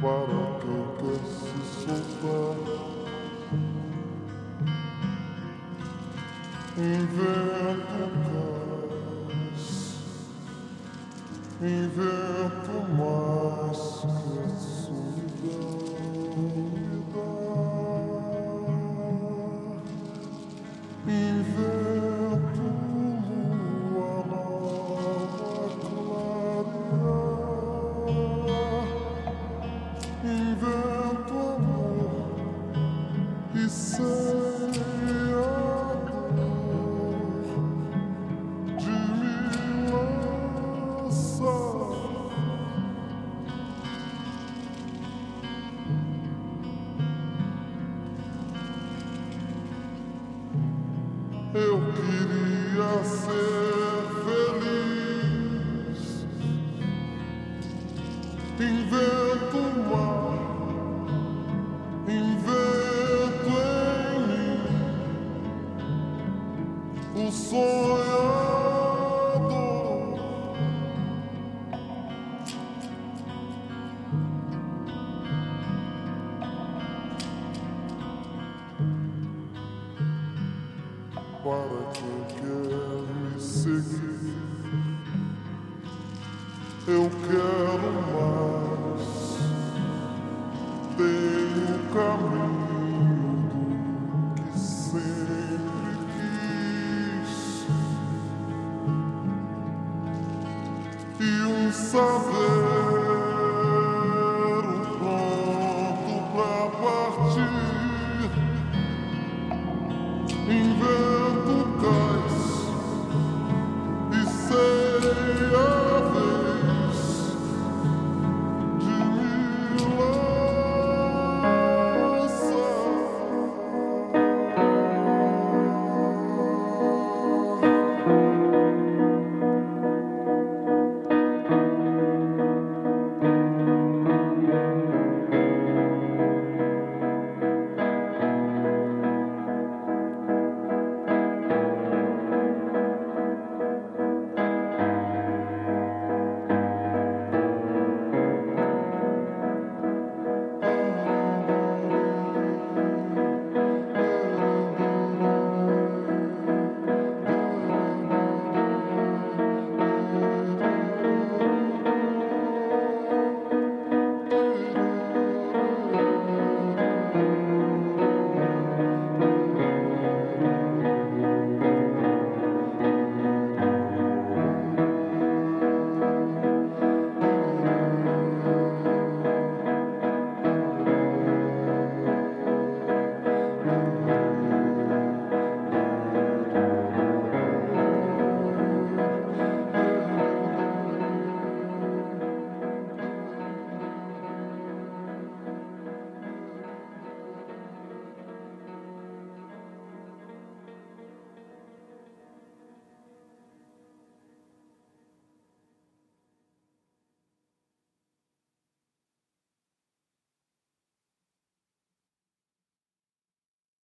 para quem quer se soltar. Invento cais, invento mais que solidão Eu queria ser feliz. Invento o mar, invento em mim o sonhador. para quem quer me seguir. Eu quero mais, ter o um caminho que sempre quis e um saber. Um pronto pra partir. oh.